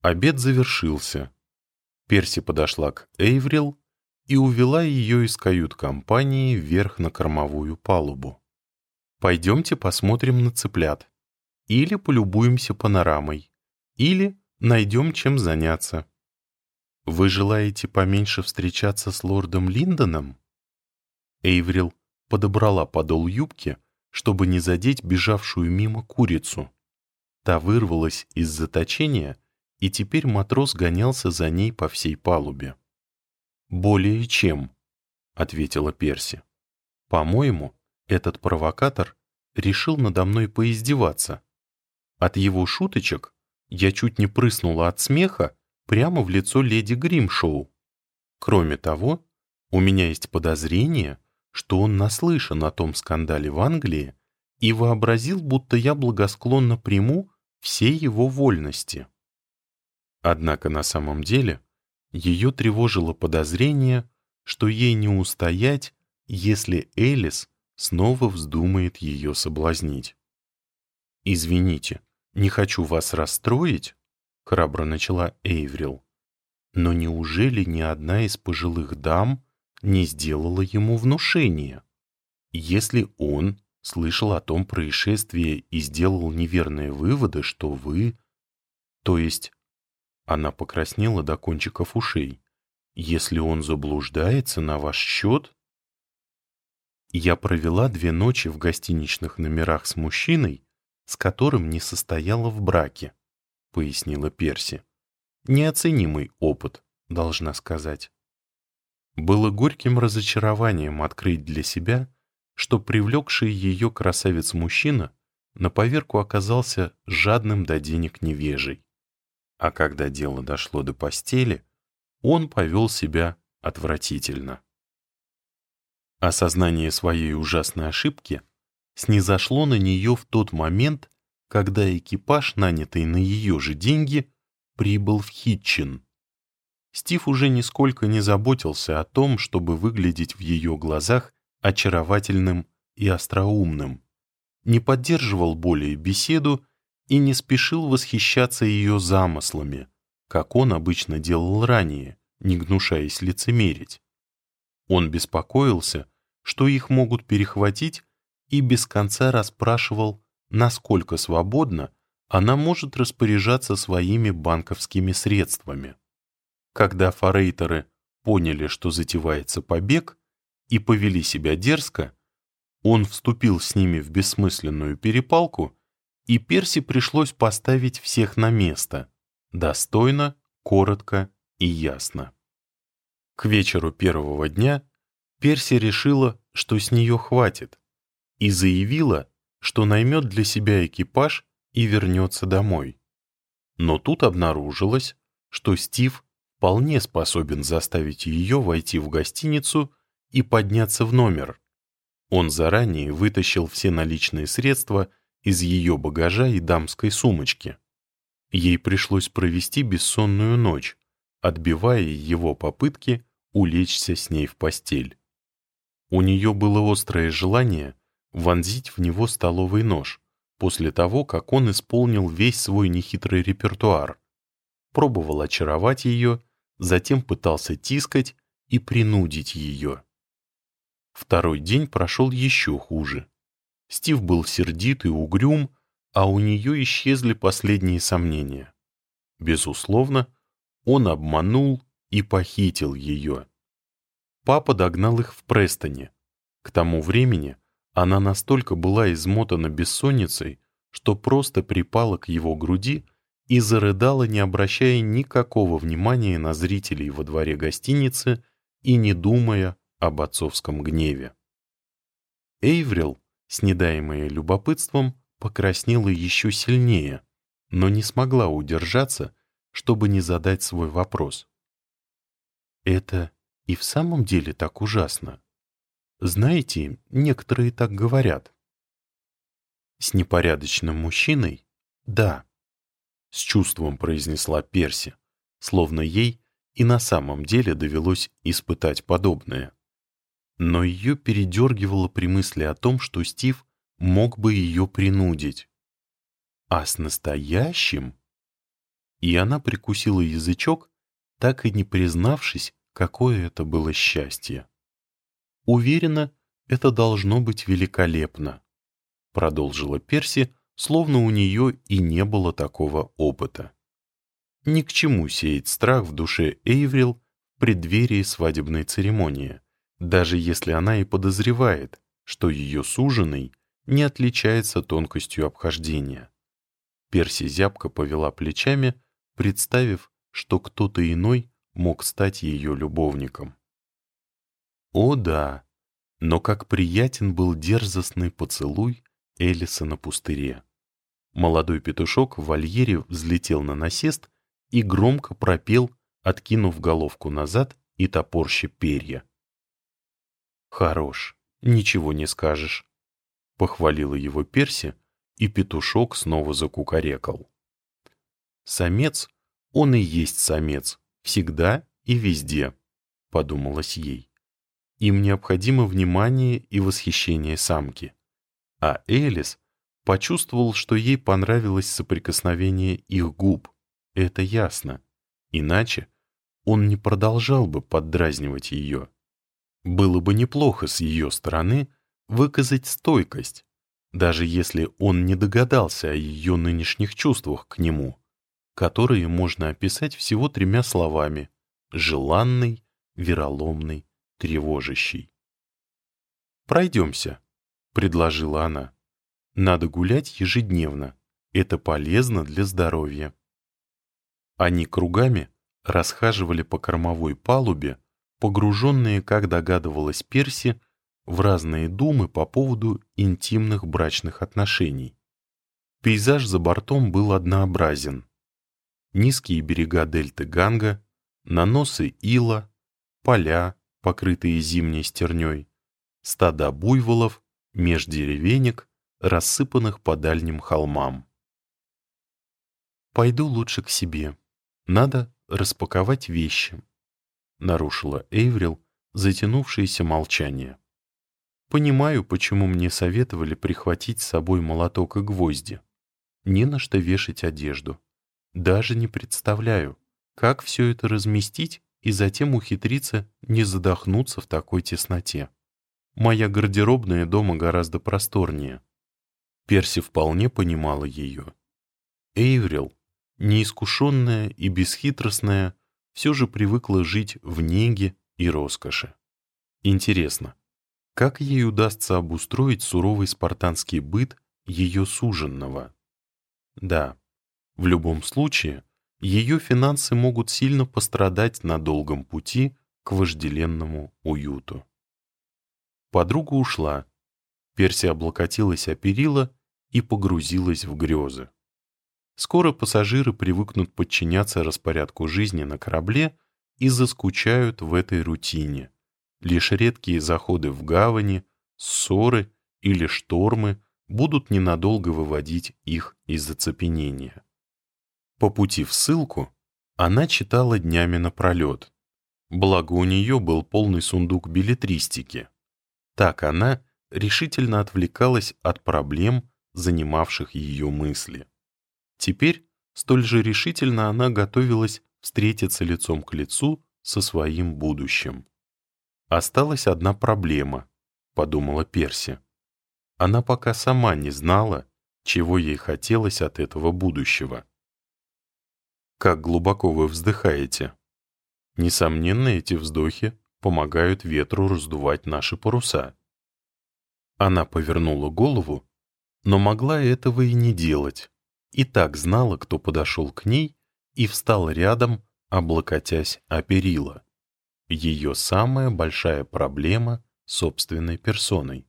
Обед завершился. Перси подошла к Эйврил и увела ее из кают-компании вверх на кормовую палубу. «Пойдемте посмотрим на цыплят. Или полюбуемся панорамой. Или найдем чем заняться. Вы желаете поменьше встречаться с лордом Линдоном?» Эйврил подобрала подол юбки, чтобы не задеть бежавшую мимо курицу. Та вырвалась из заточения, и теперь матрос гонялся за ней по всей палубе. «Более чем», — ответила Перси. «По-моему, этот провокатор решил надо мной поиздеваться. От его шуточек я чуть не прыснула от смеха прямо в лицо леди Гримшоу. Кроме того, у меня есть подозрение, что он наслышан о том скандале в Англии и вообразил, будто я благосклонно приму все его вольности. Однако на самом деле ее тревожило подозрение, что ей не устоять, если Элис снова вздумает ее соблазнить. «Извините, не хочу вас расстроить», — храбро начала Эйврил. «Но неужели ни одна из пожилых дам не сделала ему внушения? Если он слышал о том происшествии и сделал неверные выводы, что вы... То есть она покраснела до кончиков ушей. «Если он заблуждается на ваш счет...» Я провела две ночи в гостиничных номерах с мужчиной, с которым не состояла в браке, — пояснила Перси. Неоценимый опыт, должна сказать. Было горьким разочарованием открыть для себя, что привлекший ее красавец-мужчина на поверку оказался жадным до денег невежей. А когда дело дошло до постели, он повел себя отвратительно. Осознание своей ужасной ошибки снизошло на нее в тот момент, когда экипаж, нанятый на ее же деньги, прибыл в Хитчин. Стив уже нисколько не заботился о том, чтобы выглядеть в ее глазах очаровательным и остроумным, не поддерживал более беседу и не спешил восхищаться ее замыслами, как он обычно делал ранее, не гнушаясь лицемерить. Он беспокоился, что их могут перехватить, и без конца расспрашивал, насколько свободно она может распоряжаться своими банковскими средствами. Когда форейтеры поняли, что затевается побег, и повели себя дерзко, он вступил с ними в бессмысленную перепалку и Перси пришлось поставить всех на место, достойно, коротко и ясно. К вечеру первого дня Перси решила, что с нее хватит, и заявила, что наймет для себя экипаж и вернется домой. Но тут обнаружилось, что Стив вполне способен заставить ее войти в гостиницу и подняться в номер. Он заранее вытащил все наличные средства из ее багажа и дамской сумочки. Ей пришлось провести бессонную ночь, отбивая его попытки улечься с ней в постель. У нее было острое желание вонзить в него столовый нож после того, как он исполнил весь свой нехитрый репертуар. Пробовал очаровать ее, затем пытался тискать и принудить ее. Второй день прошел еще хуже. Стив был сердит и угрюм, а у нее исчезли последние сомнения. Безусловно, он обманул и похитил ее. Папа догнал их в Престоне. К тому времени она настолько была измотана бессонницей, что просто припала к его груди и зарыдала, не обращая никакого внимания на зрителей во дворе гостиницы и не думая об отцовском гневе. Эйврил снедаемая любопытством, покраснела еще сильнее, но не смогла удержаться, чтобы не задать свой вопрос. «Это и в самом деле так ужасно? Знаете, некоторые так говорят». «С непорядочным мужчиной? Да», — с чувством произнесла Перси, словно ей и на самом деле довелось испытать подобное но ее передергивало при мысли о том, что Стив мог бы ее принудить. А с настоящим? И она прикусила язычок, так и не признавшись, какое это было счастье. Уверена, это должно быть великолепно, продолжила Перси, словно у нее и не было такого опыта. Ни к чему сеять страх в душе Эйврил в преддверии свадебной церемонии, даже если она и подозревает, что ее суженый не отличается тонкостью обхождения. Перси зябко повела плечами, представив, что кто-то иной мог стать ее любовником. О да, но как приятен был дерзостный поцелуй Элиса на пустыре. Молодой петушок в вольере взлетел на насест и громко пропел, откинув головку назад и топорща перья. «Хорош, ничего не скажешь», — похвалила его Перси, и петушок снова закукарекал. «Самец, он и есть самец, всегда и везде», — подумалось ей. Им необходимо внимание и восхищение самки. А Элис почувствовал, что ей понравилось соприкосновение их губ. Это ясно. Иначе он не продолжал бы поддразнивать ее. Было бы неплохо с ее стороны выказать стойкость, даже если он не догадался о ее нынешних чувствах к нему, которые можно описать всего тремя словами «желанный», «вероломный», «тревожащий». «Пройдемся», — предложила она. «Надо гулять ежедневно. Это полезно для здоровья». Они кругами расхаживали по кормовой палубе, погруженные, как догадывалась Перси, в разные думы по поводу интимных брачных отношений. Пейзаж за бортом был однообразен. Низкие берега дельты Ганга, наносы ила, поля, покрытые зимней стерней, стада буйволов, меж деревенек, рассыпанных по дальним холмам. «Пойду лучше к себе. Надо распаковать вещи», — нарушила Эйврил затянувшееся молчание. «Понимаю, почему мне советовали прихватить с собой молоток и гвозди. Не на что вешать одежду. Даже не представляю, как все это разместить и затем ухитриться не задохнуться в такой тесноте. Моя гардеробная дома гораздо просторнее». Перси вполне понимала ее. Эйврил, неискушенная и бесхитростная, все же привыкла жить в неге и роскоши. Интересно, как ей удастся обустроить суровый спартанский быт ее суженного? Да, в любом случае, ее финансы могут сильно пострадать на долгом пути к вожделенному уюту. Подруга ушла. Перси облокотилась о перила и погрузилась в грезы. Скоро пассажиры привыкнут подчиняться распорядку жизни на корабле и заскучают в этой рутине. Лишь редкие заходы в гавани, ссоры или штормы будут ненадолго выводить их из оцепенения. По пути в ссылку она читала днями напролет. Благо у нее был полный сундук билетристики. Так она решительно отвлекалась от проблем, занимавших ее мысли. Теперь столь же решительно она готовилась встретиться лицом к лицу со своим будущим. «Осталась одна проблема», — подумала Перси. Она пока сама не знала, чего ей хотелось от этого будущего. Как глубоко вы вздыхаете. Несомненно, эти вздохи помогают ветру раздувать наши паруса. Она повернула голову, но могла этого и не делать и так знала, кто подошел к ней и встал рядом, облокотясь о перила. Ее самая большая проблема собственной персоной.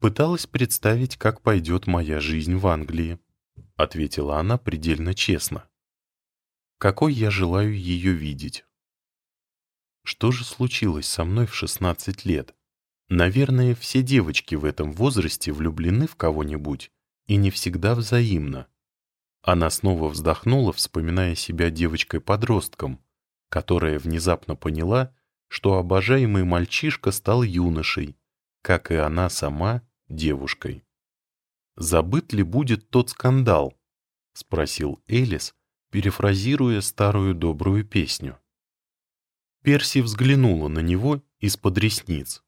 «Пыталась представить, как пойдет моя жизнь в Англии», — ответила она предельно честно. «Какой я желаю ее видеть?» Что же случилось со мной в 16 лет? Наверное, все девочки в этом возрасте влюблены в кого-нибудь, и не всегда взаимно. Она снова вздохнула, вспоминая себя девочкой-подростком, которая внезапно поняла, что обожаемый мальчишка стал юношей, как и она сама девушкой. «Забыт ли будет тот скандал?» — спросил Элис, перефразируя старую добрую песню. Перси взглянула на него из-под ресниц.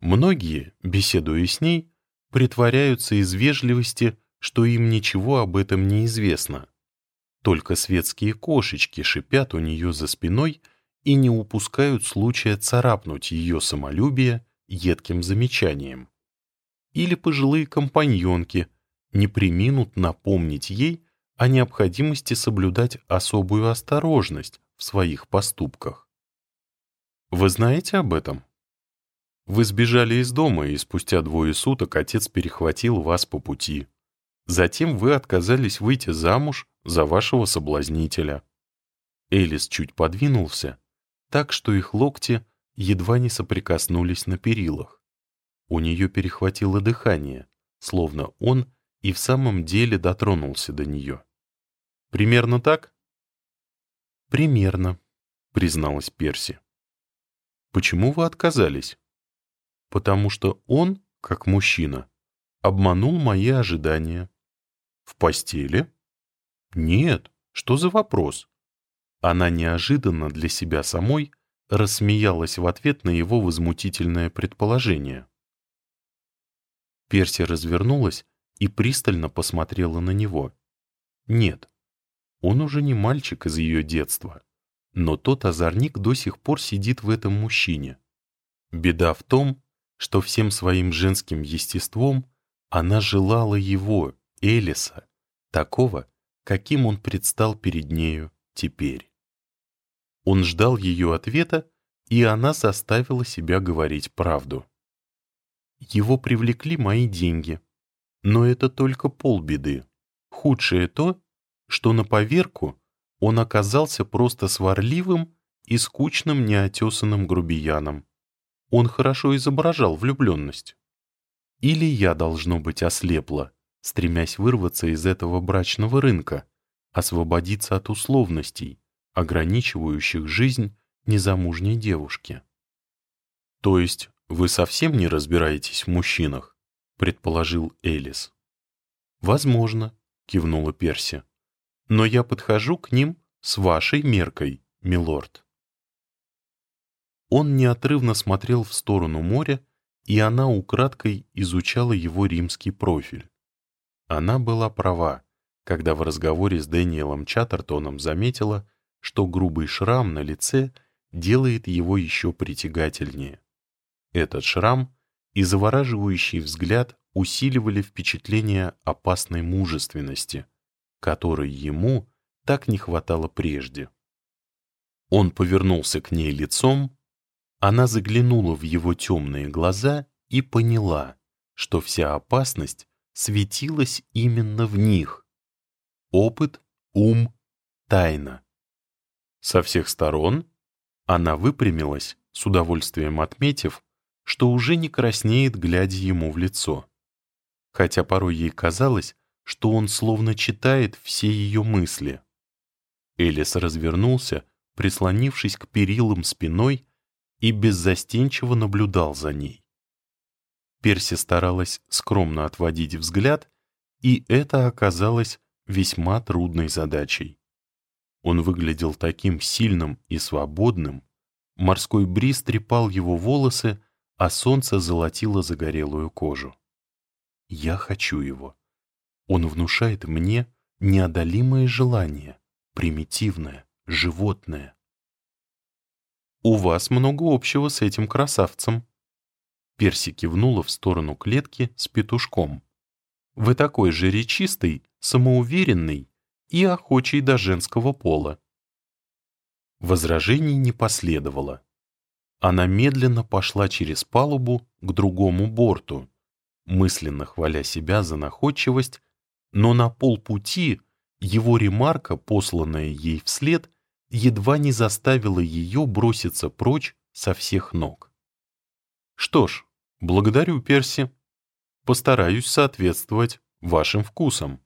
Многие, беседуя с ней, притворяются из вежливости, что им ничего об этом не известно. Только светские кошечки шипят у нее за спиной и не упускают случая царапнуть ее самолюбие едким замечанием. Или пожилые компаньонки не приминут напомнить ей о необходимости соблюдать особую осторожность в своих поступках. Вы знаете об этом? Вы сбежали из дома, и спустя двое суток отец перехватил вас по пути. Затем вы отказались выйти замуж за вашего соблазнителя. Элис чуть подвинулся, так что их локти едва не соприкоснулись на перилах. У нее перехватило дыхание, словно он и в самом деле дотронулся до нее. «Примерно так?» «Примерно», — призналась Перси. «Почему вы отказались?» потому что он, как мужчина, обманул мои ожидания. В постели? Нет, что за вопрос? Она неожиданно для себя самой рассмеялась в ответ на его возмутительное предположение. Перси развернулась и пристально посмотрела на него. Нет, он уже не мальчик из ее детства, но тот озорник до сих пор сидит в этом мужчине. Беда в том, что всем своим женским естеством она желала его, Элиса, такого, каким он предстал перед нею теперь. Он ждал ее ответа, и она заставила себя говорить правду. Его привлекли мои деньги, но это только полбеды. Худшее то, что на поверку он оказался просто сварливым и скучным неотесанным грубияном. Он хорошо изображал влюбленность. Или я, должно быть, ослепла, стремясь вырваться из этого брачного рынка, освободиться от условностей, ограничивающих жизнь незамужней девушки. «То есть вы совсем не разбираетесь в мужчинах?» — предположил Элис. «Возможно», — кивнула Перси. «Но я подхожу к ним с вашей меркой, милорд». Он неотрывно смотрел в сторону моря, и она украдкой изучала его римский профиль. Она была права, когда в разговоре с Дэниелом Чаттертоном заметила, что грубый шрам на лице делает его еще притягательнее. Этот шрам и завораживающий взгляд усиливали впечатление опасной мужественности, которой ему так не хватало прежде. Он повернулся к ней лицом, она заглянула в его темные глаза и поняла, что вся опасность светилась именно в них. Опыт, ум, тайна. Со всех сторон она выпрямилась, с удовольствием отметив, что уже не краснеет, глядя ему в лицо. Хотя порой ей казалось, что он словно читает все ее мысли. Элис развернулся, прислонившись к перилам спиной и беззастенчиво наблюдал за ней. Перси старалась скромно отводить взгляд, и это оказалось весьма трудной задачей. Он выглядел таким сильным и свободным, морской бриз трепал его волосы, а солнце золотило загорелую кожу. Я хочу его. Он внушает мне неодолимое желание, примитивное, животное. «У вас много общего с этим красавцем». Перси кивнула в сторону клетки с петушком. «Вы такой же речистый, самоуверенный и охочий до женского пола». Возражений не последовало. Она медленно пошла через палубу к другому борту, мысленно хваля себя за находчивость, но на полпути его ремарка, посланная ей вслед, едва не заставила ее броситься прочь со всех ног. Что ж, благодарю, Перси. Постараюсь соответствовать вашим вкусам.